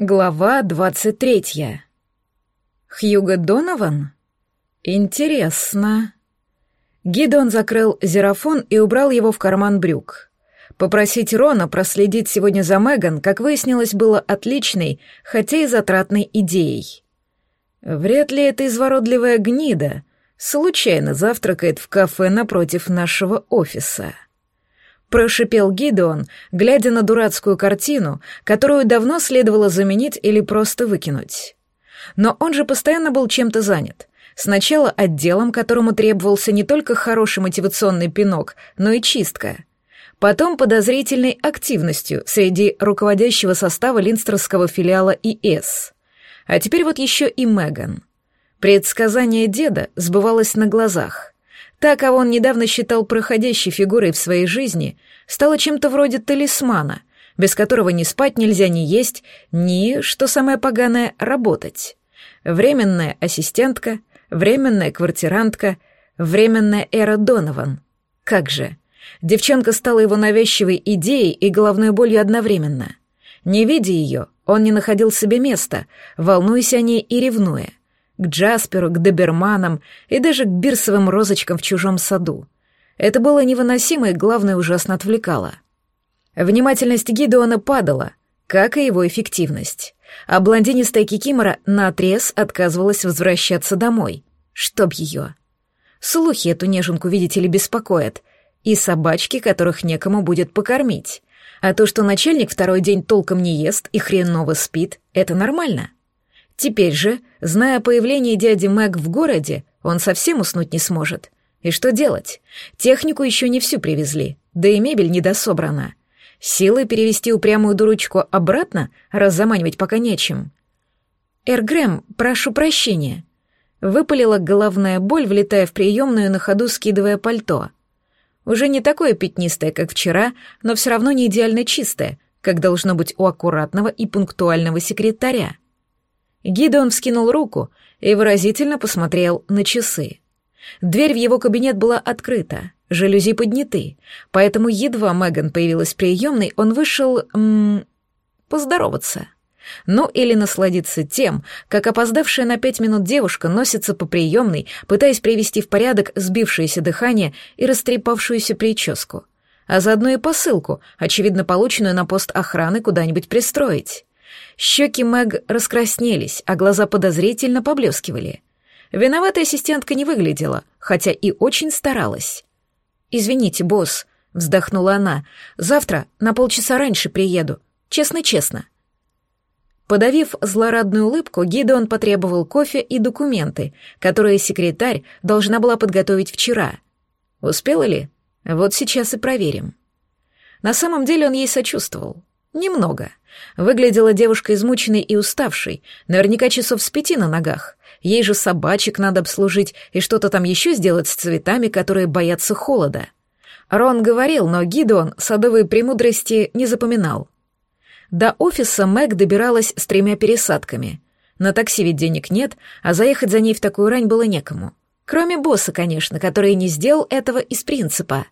Глава двадцать третья. Хьюго Донован? Интересно. Гидон закрыл зерафон и убрал его в карман брюк. Попросить Рона проследить сегодня за Меган, как выяснилось, было отличной, хотя и затратной идеей. Вряд ли эта изворотливая гнида случайно завтракает в кафе напротив нашего офиса прошипел Гидеон, глядя на дурацкую картину, которую давно следовало заменить или просто выкинуть. Но он же постоянно был чем-то занят. Сначала отделом, которому требовался не только хороший мотивационный пинок, но и чистка. Потом подозрительной активностью среди руководящего состава линстерского филиала ИС. А теперь вот еще и Меган. Предсказание деда сбывалось на глазах. Та, кого он недавно считал проходящей фигурой в своей жизни, стала чем-то вроде талисмана, без которого ни спать нельзя, ни есть, ни, что самое поганое, работать. Временная ассистентка, временная квартирантка, временная Эра Донован. Как же. Девчонка стала его навязчивой идеей и головной болью одновременно. Не видя ее, он не находил себе места, волнуясь о ней и ревнуя — к Джасперу, к доберманам и даже к бирсовым розочкам в чужом саду. Это было невыносимо и, главное, ужасно отвлекало. Внимательность Гидеона падала, как и его эффективность. А блондинистая Кикимора наотрез отказывалась возвращаться домой. Чтоб ее. Слухи эту неженку, видите ли, беспокоят. И собачки, которых некому будет покормить. А то, что начальник второй день толком не ест и хреново спит, это нормально. Теперь же, зная о появлении дяди Мэг в городе, он совсем уснуть не сможет. И что делать? Технику еще не всю привезли, да и мебель недособрана. Силы перевести упрямую дурочку обратно, раз заманивать пока нечем. «Эргрэм, прошу прощения», — выпалила головная боль, влетая в приемную на ходу, скидывая пальто. Уже не такое пятнистое, как вчера, но все равно не идеально чистое, как должно быть у аккуратного и пунктуального секретаря. Гидеон вскинул руку и выразительно посмотрел на часы. Дверь в его кабинет была открыта, жалюзи подняты, поэтому едва Меган появилась в приемной, он вышел... М поздороваться. Ну или насладиться тем, как опоздавшая на пять минут девушка носится по приемной, пытаясь привести в порядок сбившееся дыхание и растрепавшуюся прическу. А заодно и посылку, очевидно полученную на пост охраны, куда-нибудь пристроить. Щеки Мэг раскраснелись, а глаза подозрительно поблескивали. Виноватая ассистентка не выглядела, хотя и очень старалась. «Извините, босс», — вздохнула она, — «завтра на полчаса раньше приеду. Честно-честно». Подавив злорадную улыбку, Гидеон потребовал кофе и документы, которые секретарь должна была подготовить вчера. Успела ли? Вот сейчас и проверим. На самом деле он ей сочувствовал. Немного. Выглядела девушка измученной и уставшей, наверняка часов с пяти на ногах. Ей же собачек надо обслужить и что-то там еще сделать с цветами, которые боятся холода. Рон говорил, но Гидеон садовые премудрости не запоминал. До офиса Мэг добиралась с тремя пересадками. На такси ведь денег нет, а заехать за ней в такую рань было некому. Кроме босса, конечно, который не сделал этого из принципа.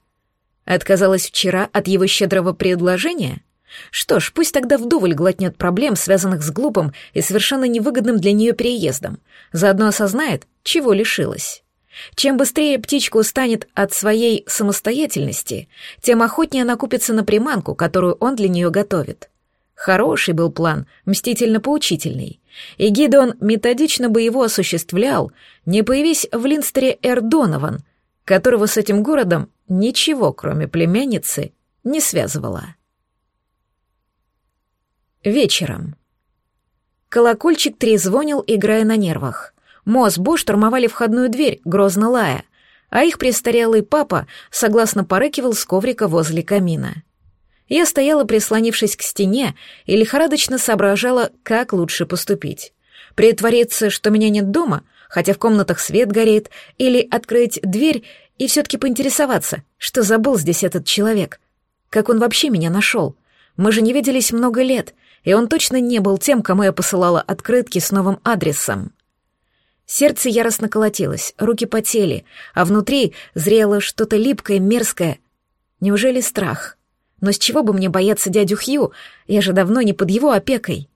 Отказалась вчера от его щедрого предложения — что ж, пусть тогда вдоволь глотнет проблем, связанных с глупым и совершенно невыгодным для нее переездом. Заодно осознает, чего лишилась. Чем быстрее птичка устанет от своей самостоятельности, тем охотнее она купится на приманку, которую он для нее готовит. Хороший был план, мстительно-поучительный. И Гидеон методично бы его осуществлял, не появись в Линстере Эрдонован, которого с этим городом ничего, кроме племянницы, не связывало. Вечером. Колокольчик трезвонил, играя на нервах. Мо с Бо штурмовали входную дверь, грозно лая, а их престарелый папа согласно порыкивал с коврика возле камина. Я стояла, прислонившись к стене, и лихорадочно соображала, как лучше поступить. Притвориться, что меня нет дома, хотя в комнатах свет горит, или открыть дверь и все-таки поинтересоваться, что забыл здесь этот человек. Как он вообще меня нашел? Мы же не виделись много лет, и он точно не был тем, кому я посылала открытки с новым адресом. Сердце яростно колотилось, руки потели, а внутри зрело что-то липкое, мерзкое. Неужели страх? Но с чего бы мне бояться дядю Хью? Я же давно не под его опекой.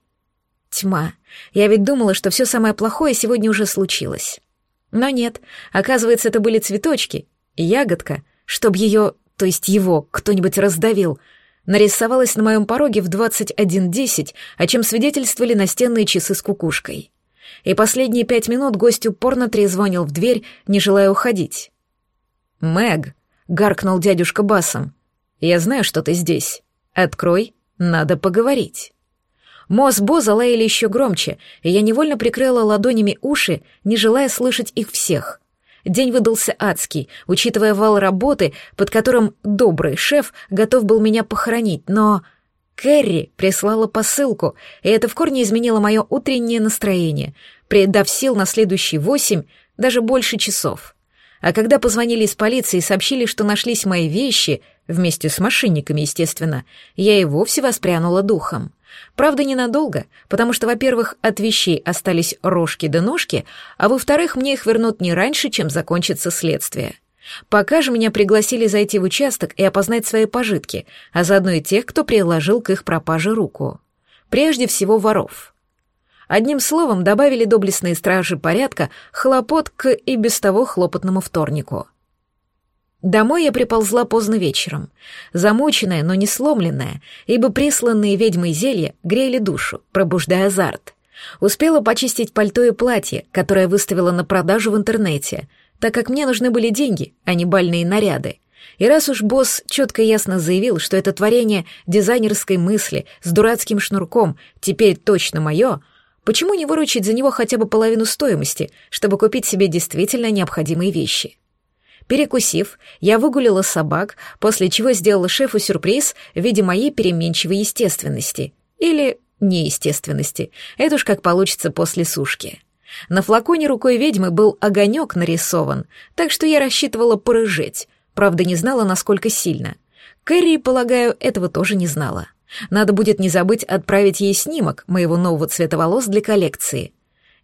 тьма. Я ведь думала, что все самое плохое сегодня уже случилось. Но нет, оказывается, это были цветочки, ягодка, чтоб ее, то есть его, кто-нибудь раздавил, нарисовалась на моем пороге в 21.10, о чем свидетельствовали настенные часы с кукушкой. И последние пять минут гость упорно трезвонил в дверь, не желая уходить. «Мэг», — гаркнул дядюшка басом, — «я знаю, что ты здесь. Открой, надо поговорить». Мо с Бо залаяли еще громче, и я невольно прикрыла ладонями уши, не желая слышать их всех. День выдался адский, учитывая вал работы, под которым добрый шеф готов был меня похоронить, но... Кэрри прислала посылку, и это в корне изменило мое утреннее настроение, придав сил на следующие восемь, даже больше часов. А когда позвонили из полиции и сообщили, что нашлись мои вещи, вместе с мошенниками, естественно, я и вовсе воспрянула духом. Правда, ненадолго, потому что, во-первых, от вещей остались рожки да ножки, а во-вторых, мне их вернут не раньше, чем закончится следствие. Пока же меня пригласили зайти в участок и опознать свои пожитки, а заодно и тех, кто приложил к их пропаже руку. Прежде всего воров. Одним словом, добавили доблестные стражи порядка хлопот к и без того хлопотному вторнику — Домой я приползла поздно вечером, замученная, но не сломленная, ибо присланные ведьмой зелья грели душу, пробуждая азарт. Успела почистить пальто и платье, которое выставила на продажу в интернете, так как мне нужны были деньги, а не бальные наряды. И раз уж босс четко и ясно заявил, что это творение дизайнерской мысли с дурацким шнурком теперь точно мое, почему не выручить за него хотя бы половину стоимости, чтобы купить себе действительно необходимые вещи? Перекусив, я выгулила собак, после чего сделала шефу сюрприз в виде моей переменчивой естественности. Или неестественности. Это уж как получится после сушки. На флаконе рукой ведьмы был огонек нарисован, так что я рассчитывала порыжеть. Правда, не знала, насколько сильно. Кэрри, полагаю, этого тоже не знала. Надо будет не забыть отправить ей снимок моего нового цвета волос для коллекции.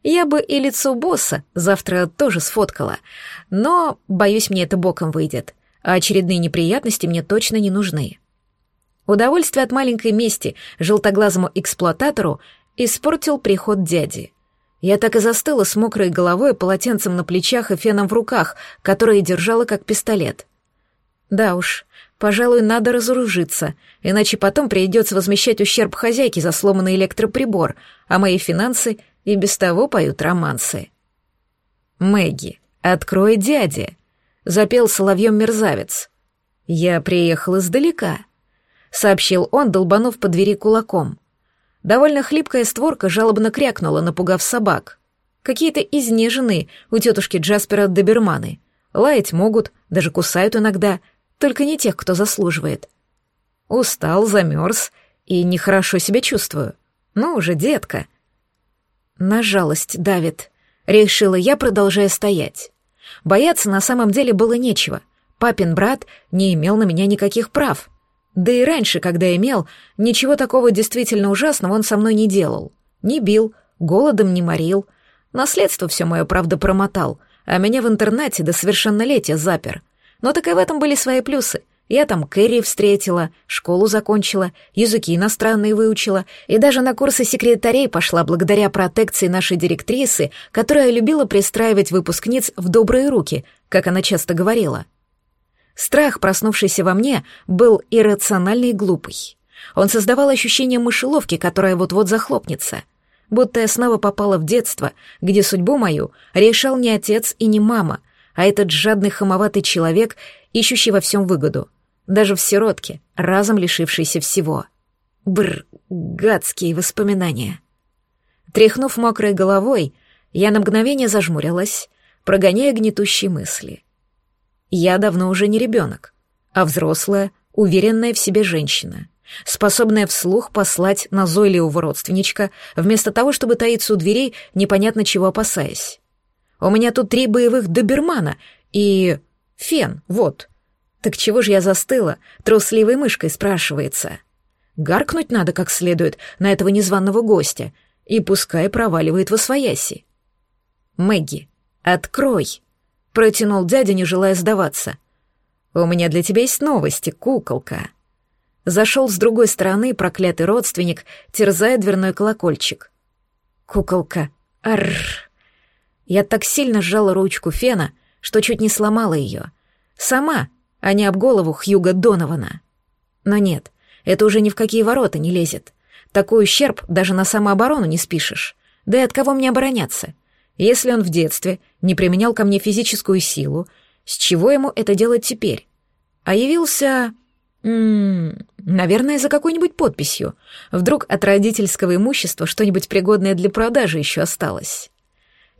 Я бы и лицо босса завтра тоже сфоткала, но, боюсь, мне это боком выйдет, а очередные неприятности мне точно не нужны. Удовольствие от маленькой мести желтоглазому эксплуататору испортил приход дяди. Я так и застыла с мокрой головой, полотенцем на плечах и феном в руках, которые держала как пистолет. Да уж, пожалуй, надо разоружиться, иначе потом придется возмещать ущерб хозяйке за сломанный электроприбор, а мои финансы — и без того поют романсы. «Мэгги, открой дяде!» — запел соловьем мерзавец. «Я приехал издалека», — сообщил он, долбанув по двери кулаком. Довольно хлипкая створка жалобно крякнула, напугав собак. Какие-то изнеженные у тетушки Джаспера доберманы. Лаять могут, даже кусают иногда, только не тех, кто заслуживает. Устал, замерз и нехорошо себя чувствую. Ну уже, детка, на жалость давит. Решила я, продолжая стоять. Бояться на самом деле было нечего. Папин брат не имел на меня никаких прав. Да и раньше, когда имел, ничего такого действительно ужасного он со мной не делал. Не бил, голодом не морил. Наследство все мое, правда, промотал, а меня в интернате до совершеннолетия запер. Но так и в этом были свои плюсы. Я там Кэрри встретила, школу закончила, языки иностранные выучила и даже на курсы секретарей пошла благодаря протекции нашей директрисы, которая любила пристраивать выпускниц в добрые руки, как она часто говорила. Страх, проснувшийся во мне, был иррациональный и глупый. Он создавал ощущение мышеловки, которая вот-вот захлопнется. Будто я снова попала в детство, где судьбу мою решал не отец и не мама, а этот жадный хамоватый человек, ищущий во всем выгоду — даже в сиротке, разом лишившейся всего. Бр, гадские воспоминания. Тряхнув мокрой головой, я на мгновение зажмурилась, прогоняя гнетущие мысли. Я давно уже не ребенок, а взрослая, уверенная в себе женщина, способная вслух послать назойливого родственничка, вместо того, чтобы таиться у дверей, непонятно чего опасаясь. У меня тут три боевых добермана и... фен, вот — так чего же я застыла, трусливой мышкой спрашивается? Гаркнуть надо как следует на этого незваного гостя, и пускай проваливает во свояси. «Мэгги, открой!» — протянул дядя, не желая сдаваться. «У меня для тебя есть новости, куколка». Зашел с другой стороны проклятый родственник, терзая дверной колокольчик. Куколка. Арр. Я так сильно сжала ручку фена, что чуть не сломала ее. Сама, а не об голову Хьюга Донована. Но нет, это уже ни в какие ворота не лезет. Такой ущерб даже на самооборону не спишешь. Да и от кого мне обороняться? Если он в детстве не применял ко мне физическую силу, с чего ему это делать теперь? А явился... М -м, наверное, за какой-нибудь подписью. Вдруг от родительского имущества что-нибудь пригодное для продажи еще осталось.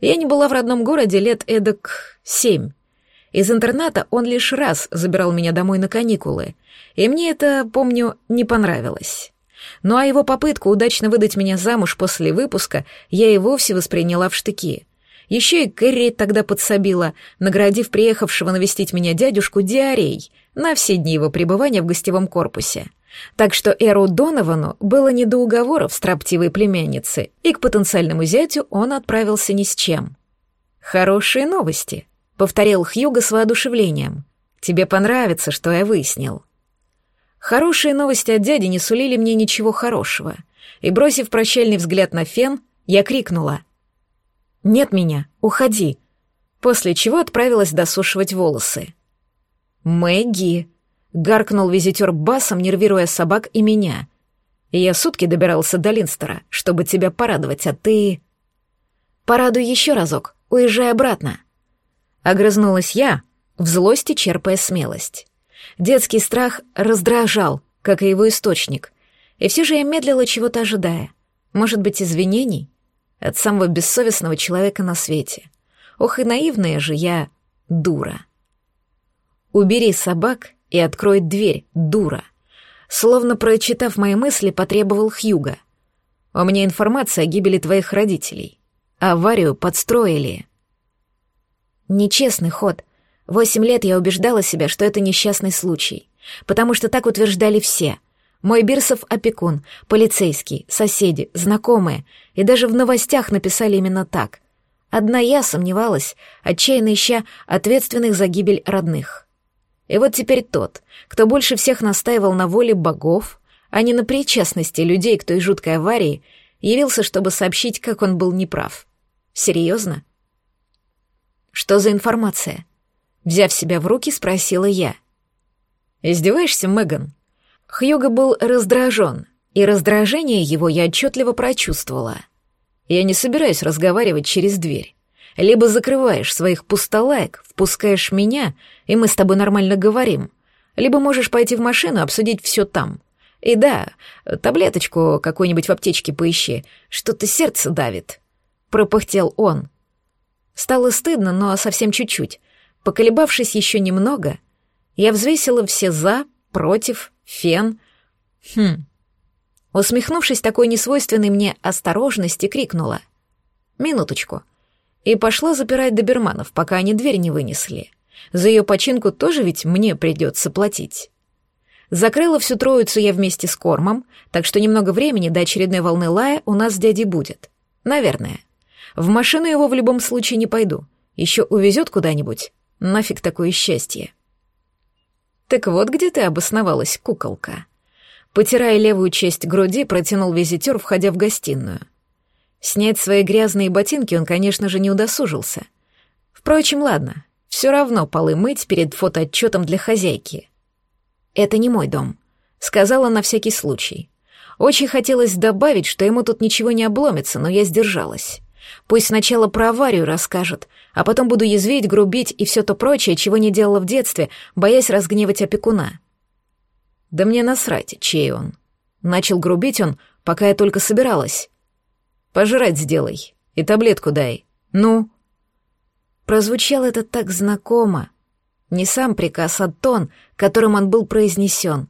Я не была в родном городе лет эдак семь. Из интерната он лишь раз забирал меня домой на каникулы, и мне это, помню, не понравилось. Ну а его попытку удачно выдать меня замуж после выпуска я и вовсе восприняла в штыки. Еще и Кэрри тогда подсобила, наградив приехавшего навестить меня дядюшку диарей на все дни его пребывания в гостевом корпусе. Так что Эру Доновану было не до уговоров строптивой племянницы, и к потенциальному зятю он отправился ни с чем. «Хорошие новости», — повторил Хьюго с воодушевлением. «Тебе понравится, что я выяснил». Хорошие новости от дяди не сулили мне ничего хорошего, и, бросив прощальный взгляд на фен, я крикнула «Нет меня, уходи», после чего отправилась досушивать волосы. «Мэгги!» — гаркнул визитер басом, нервируя собак и меня. «Я сутки добирался до Линстера, чтобы тебя порадовать, а ты...» «Порадуй еще разок, уезжай обратно». Огрызнулась я, в злости черпая смелость. Детский страх раздражал, как и его источник. И все же я медлила, чего-то ожидая. Может быть, извинений? От самого бессовестного человека на свете. Ох и наивная же я дура. «Убери собак и открой дверь, дура!» Словно прочитав мои мысли, потребовал Хьюга. «У меня информация о гибели твоих родителей. Аварию подстроили». Нечестный ход — Восемь лет я убеждала себя, что это несчастный случай, потому что так утверждали все. Мой Бирсов опекун, полицейский, соседи, знакомые, и даже в новостях написали именно так. Одна я сомневалась, отчаянно ища ответственных за гибель родных. И вот теперь тот, кто больше всех настаивал на воле богов, а не на причастности людей к той жуткой аварии, явился, чтобы сообщить, как он был неправ. Серьезно? Что за информация? Взяв себя в руки, спросила я. «Издеваешься, Меган?» Хьюго был раздражен, и раздражение его я отчетливо прочувствовала. «Я не собираюсь разговаривать через дверь. Либо закрываешь своих пустолаек, впускаешь меня, и мы с тобой нормально говорим, либо можешь пойти в машину обсудить все там. И да, таблеточку какую-нибудь в аптечке поищи, что-то сердце давит», — пропыхтел он. Стало стыдно, но совсем чуть-чуть — Поколебавшись еще немного, я взвесила все «за», «против», «фен». Хм. Усмехнувшись такой несвойственной мне осторожности, крикнула. «Минуточку». И пошла запирать доберманов, пока они дверь не вынесли. За ее починку тоже ведь мне придется платить. Закрыла всю троицу я вместе с кормом, так что немного времени до очередной волны лая у нас с дядей будет. Наверное. В машину его в любом случае не пойду. Еще увезет куда-нибудь. Нафиг такое счастье. Так вот где ты обосновалась, куколка. Потирая левую часть груди, протянул визитер, входя в гостиную. Снять свои грязные ботинки он, конечно же, не удосужился. Впрочем, ладно, все равно полы мыть перед фотоотчетом для хозяйки. «Это не мой дом», — сказала на всякий случай. Очень хотелось добавить, что ему тут ничего не обломится, но я сдержалась. Пусть сначала про аварию расскажет, а потом буду язвить, грубить и все то прочее, чего не делала в детстве, боясь разгневать опекуна. Да мне насрать, чей он. Начал грубить он, пока я только собиралась. Пожрать сделай и таблетку дай. Ну? Прозвучало это так знакомо. Не сам приказ, а тон, которым он был произнесен,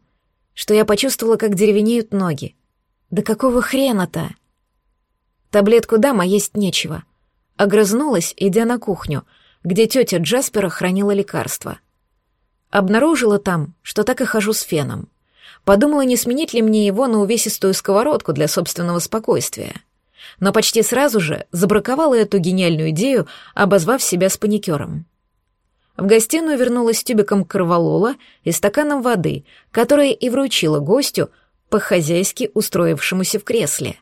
что я почувствовала, как деревенеют ноги. Да какого хрена-то? Таблетку дам, а есть нечего. Огрызнулась, идя на кухню, где тетя Джаспера хранила лекарства. Обнаружила там, что так и хожу с феном. Подумала, не сменить ли мне его на увесистую сковородку для собственного спокойствия. Но почти сразу же забраковала эту гениальную идею, обозвав себя спаникером. В гостиную вернулась с тюбиком корвалола и стаканом воды, которое и вручила гостю, по-хозяйски устроившемуся в кресле.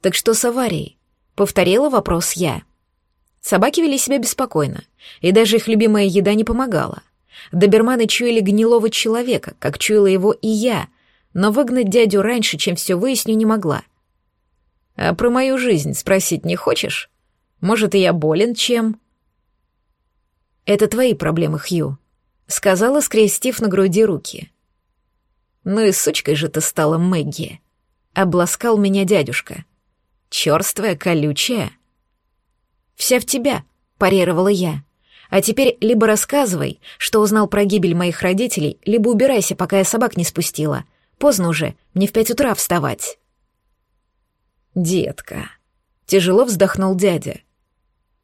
Так что с аварией? Повторила вопрос я. Собаки вели себя беспокойно, и даже их любимая еда не помогала. Доберманы чуяли гнилого человека, как чуяла его и я, но выгнать дядю раньше, чем все выясню, не могла. «А про мою жизнь спросить не хочешь? Может, и я болен чем?» «Это твои проблемы, Хью», — сказала, скрестив на груди руки. «Ну и сучкой же ты стала, Мэгги», — обласкал меня дядюшка. «Чёрствая, колючая». «Вся в тебя», — парировала я. «А теперь либо рассказывай, что узнал про гибель моих родителей, либо убирайся, пока я собак не спустила. Поздно уже, мне в пять утра вставать». «Детка», — тяжело вздохнул дядя.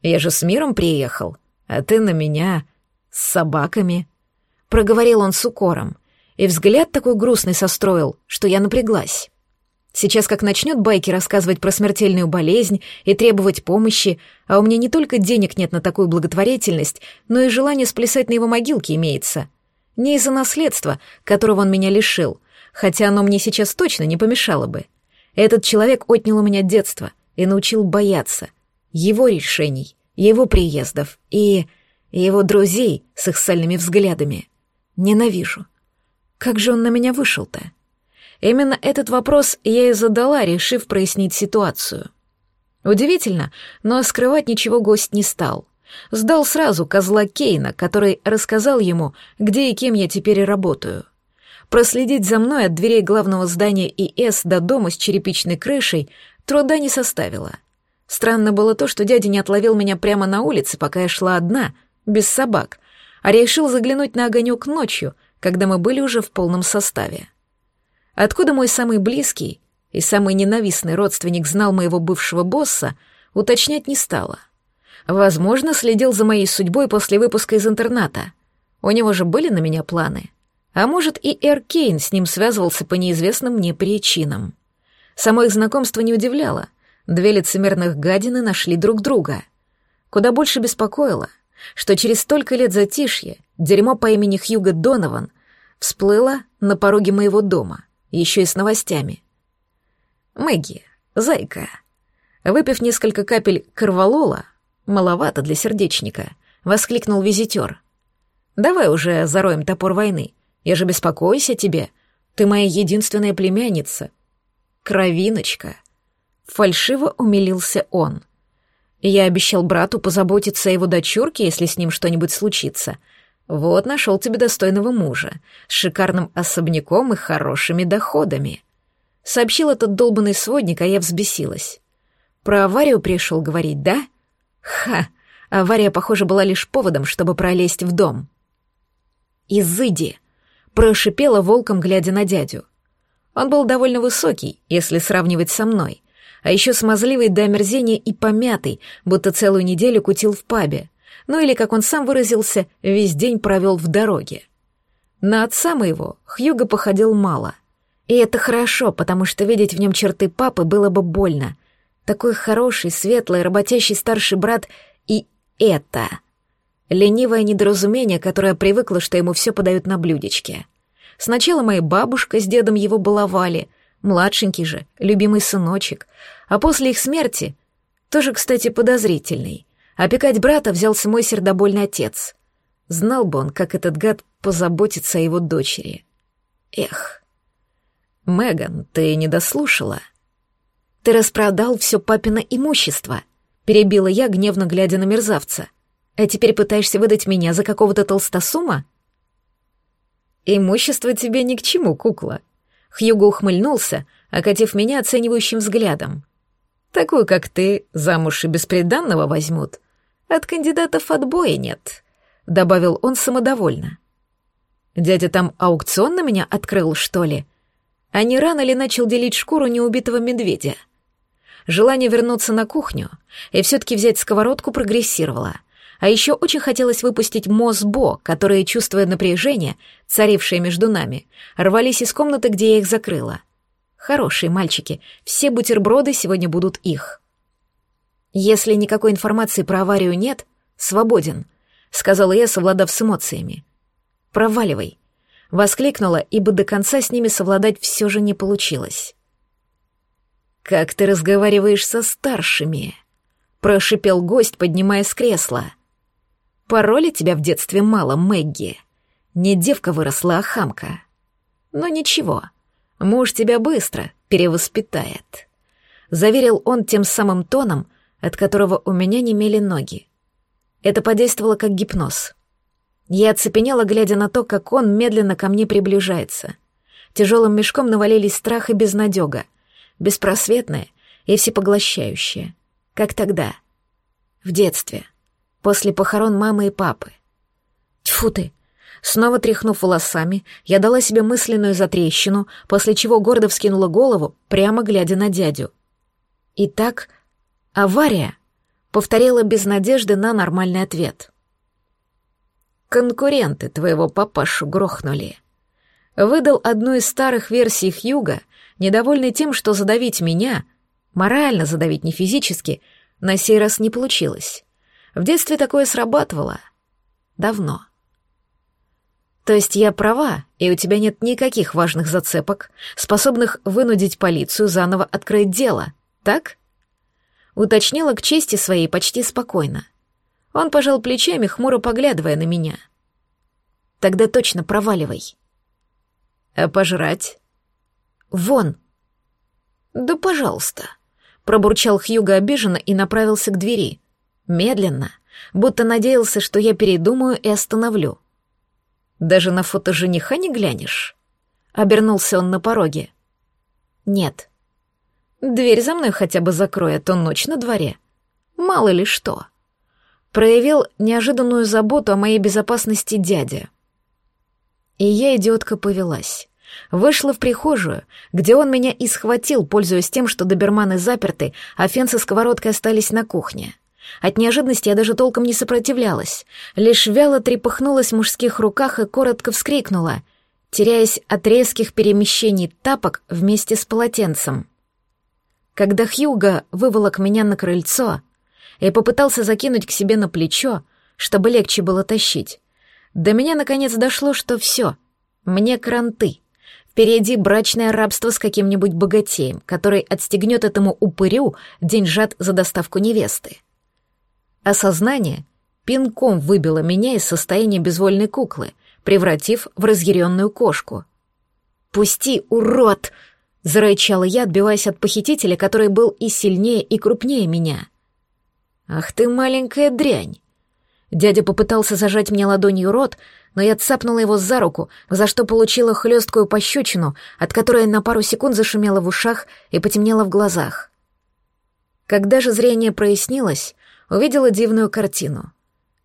«Я же с миром приехал а ты на меня с собаками», — проговорил он с укором, и взгляд такой грустный состроил, что я напряглась. Сейчас как начнет байки рассказывать про смертельную болезнь и требовать помощи, а у меня не только денег нет на такую благотворительность, но и желание сплясать на его могилке имеется. Не из-за наследства, которого он меня лишил, хотя оно мне сейчас точно не помешало бы. Этот человек отнял у меня детство и научил бояться. Его решений его приездов и его друзей с их сальными взглядами. Ненавижу. Как же он на меня вышел-то? Именно этот вопрос я и задала, решив прояснить ситуацию. Удивительно, но скрывать ничего гость не стал. Сдал сразу козла Кейна, который рассказал ему, где и кем я теперь работаю. Проследить за мной от дверей главного здания ИС до дома с черепичной крышей труда не составило — Странно было то, что дядя не отловил меня прямо на улице, пока я шла одна, без собак, а решил заглянуть на огонек ночью, когда мы были уже в полном составе. Откуда мой самый близкий и самый ненавистный родственник знал моего бывшего босса, уточнять не стала. Возможно, следил за моей судьбой после выпуска из интерната. У него же были на меня планы. А может, и Эр Кейн с ним связывался по неизвестным мне причинам. Само их знакомство не удивляло — Две лицемерных гадины нашли друг друга. Куда больше беспокоило, что через столько лет затишья дерьмо по имени Хьюго Донован всплыло на пороге моего дома, еще и с новостями. «Мэгги, зайка», выпив несколько капель корвалола, маловато для сердечника, воскликнул визитер. «Давай уже зароем топор войны. Я же беспокоюсь о тебе. Ты моя единственная племянница. Кровиночка». Фальшиво умилился он. Я обещал брату позаботиться о его дочурке, если с ним что-нибудь случится. Вот нашел тебе достойного мужа, с шикарным особняком и хорошими доходами. Сообщил этот долбанный сводник, а я взбесилась. Про аварию пришел говорить, да? Ха! Авария, похоже, была лишь поводом, чтобы пролезть в дом. «Изыди!» — прошипела волком, глядя на дядю. Он был довольно высокий, если сравнивать со мной, а еще смазливый до омерзения и помятый, будто целую неделю кутил в пабе. Ну или, как он сам выразился, весь день провел в дороге. На отца моего Хьюго походил мало. И это хорошо, потому что видеть в нем черты папы было бы больно. Такой хороший, светлый, работящий старший брат и это. Ленивое недоразумение, которое привыкло, что ему все подают на блюдечке. Сначала моя бабушка с дедом его баловали — Младшенький же, любимый сыночек. А после их смерти, тоже, кстати, подозрительный, опекать брата взялся мой сердобольный отец. Знал бы он, как этот гад позаботится о его дочери. Эх. Меган, ты не дослушала. Ты распродал все папино имущество, перебила я, гневно глядя на мерзавца. А теперь пытаешься выдать меня за какого-то толстосума? Имущество тебе ни к чему, кукла, Хьюго ухмыльнулся, окатив меня оценивающим взглядом. «Такую, как ты, замуж и беспреданного возьмут. От кандидатов отбоя нет», — добавил он самодовольно. «Дядя там аукцион на меня открыл, что ли? А не рано ли начал делить шкуру неубитого медведя?» Желание вернуться на кухню и все-таки взять сковородку прогрессировало — а еще очень хотелось выпустить Мосбо, которые, чувствуя напряжение, царившее между нами, рвались из комнаты, где я их закрыла. Хорошие мальчики, все бутерброды сегодня будут их. Если никакой информации про аварию нет, свободен, сказала я, совладав с эмоциями. Проваливай. Воскликнула, ибо до конца с ними совладать все же не получилось. «Как ты разговариваешь со старшими?» — прошипел гость, поднимаясь с кресла. «Пароли тебя в детстве мало, Мэгги. Не девка выросла, а хамка. Но ничего, муж тебя быстро перевоспитает», — заверил он тем самым тоном, от которого у меня немели ноги. Это подействовало как гипноз. Я оцепенела, глядя на то, как он медленно ко мне приближается. Тяжелым мешком навалились страх и безнадега, беспросветное и всепоглощающее, как тогда, в детстве, после похорон мамы и папы. Тьфу ты! Снова тряхнув волосами, я дала себе мысленную затрещину, после чего гордо вскинула голову, прямо глядя на дядю. Итак, авария, повторила без надежды на нормальный ответ. Конкуренты твоего папашу грохнули. Выдал одну из старых версий Хьюга, недовольный тем, что задавить меня, морально задавить не физически, на сей раз не получилось. В детстве такое срабатывало. Давно. То есть я права, и у тебя нет никаких важных зацепок, способных вынудить полицию заново открыть дело, так? Уточнила к чести своей почти спокойно. Он пожал плечами, хмуро поглядывая на меня. Тогда точно проваливай. А пожрать? Вон. Да, пожалуйста. Пробурчал Хьюго обиженно и направился к двери. Медленно, будто надеялся, что я передумаю и остановлю. Даже на фото жениха не глянешь? Обернулся он на пороге. Нет. Дверь за мной хотя бы закрой, а то ночь на дворе. Мало ли что. Проявил неожиданную заботу о моей безопасности дядя. И я, идиотка, повелась. Вышла в прихожую, где он меня и схватил, пользуясь тем, что доберманы заперты, а фен со сковородкой остались на кухне. От неожиданности я даже толком не сопротивлялась, лишь вяло трепыхнулась в мужских руках и коротко вскрикнула, теряясь от резких перемещений тапок вместе с полотенцем. Когда Хьюга выволок меня на крыльцо и попытался закинуть к себе на плечо, чтобы легче было тащить, до меня наконец дошло, что все, мне кранты. Впереди брачное рабство с каким-нибудь богатеем, который отстегнет этому упырю деньжат за доставку невесты. Осознание пинком выбило меня из состояния безвольной куклы, превратив в разъяренную кошку. «Пусти, урод!» — зарычала я, отбиваясь от похитителя, который был и сильнее, и крупнее меня. «Ах ты маленькая дрянь!» Дядя попытался зажать мне ладонью рот, но я цапнула его за руку, за что получила хлесткую пощечину, от которой на пару секунд зашумело в ушах и потемнело в глазах. Когда же зрение прояснилось, увидела дивную картину.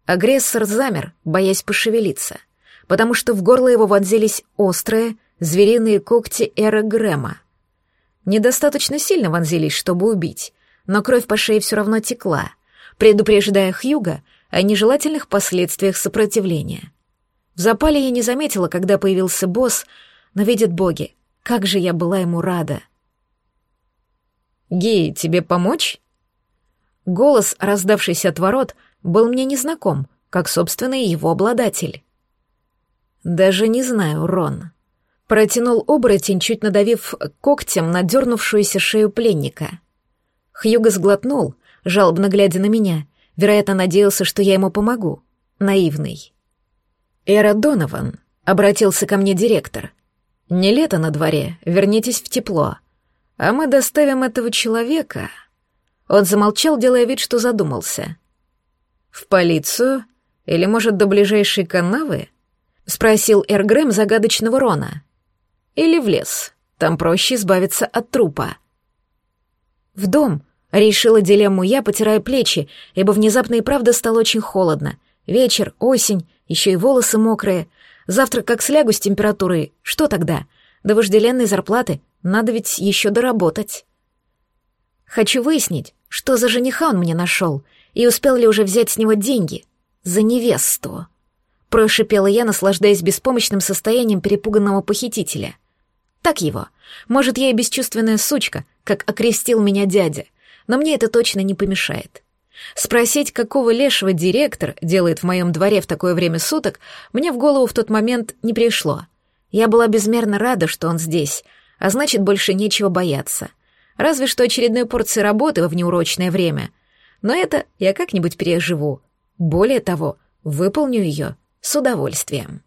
Агрессор замер, боясь пошевелиться, потому что в горло его вонзились острые, звериные когти Эра Грэма. Недостаточно сильно вонзились, чтобы убить, но кровь по шее все равно текла, предупреждая Хьюга — о нежелательных последствиях сопротивления. В запале я не заметила, когда появился босс, но видят боги, как же я была ему рада. «Гей, тебе помочь?» Голос, раздавшийся от ворот, был мне незнаком, как, собственно, и его обладатель. «Даже не знаю, Рон». Протянул оборотень, чуть надавив когтем на дернувшуюся шею пленника. Хьюго сглотнул, жалобно глядя на меня, Вероятно, надеялся, что я ему помогу. Наивный. «Эра Донован», — обратился ко мне директор. «Не лето на дворе, вернитесь в тепло. А мы доставим этого человека...» Он замолчал, делая вид, что задумался. «В полицию? Или, может, до ближайшей канавы?» — спросил Эргрэм загадочного Рона. «Или в лес. Там проще избавиться от трупа». «В дом», Решила дилемму я, потирая плечи, ибо внезапно и правда стало очень холодно. Вечер, осень, еще и волосы мокрые. Завтра как слягу с температурой, что тогда? До вожделенной зарплаты надо ведь еще доработать. Хочу выяснить, что за жениха он мне нашел, и успел ли уже взять с него деньги. За невесту. Прошипела я, наслаждаясь беспомощным состоянием перепуганного похитителя. Так его. Может, я и бесчувственная сучка, как окрестил меня дядя — но мне это точно не помешает. Спросить, какого лешего директор делает в моем дворе в такое время суток, мне в голову в тот момент не пришло. Я была безмерно рада, что он здесь, а значит, больше нечего бояться. Разве что очередной порции работы во внеурочное время. Но это я как-нибудь переживу. Более того, выполню ее с удовольствием.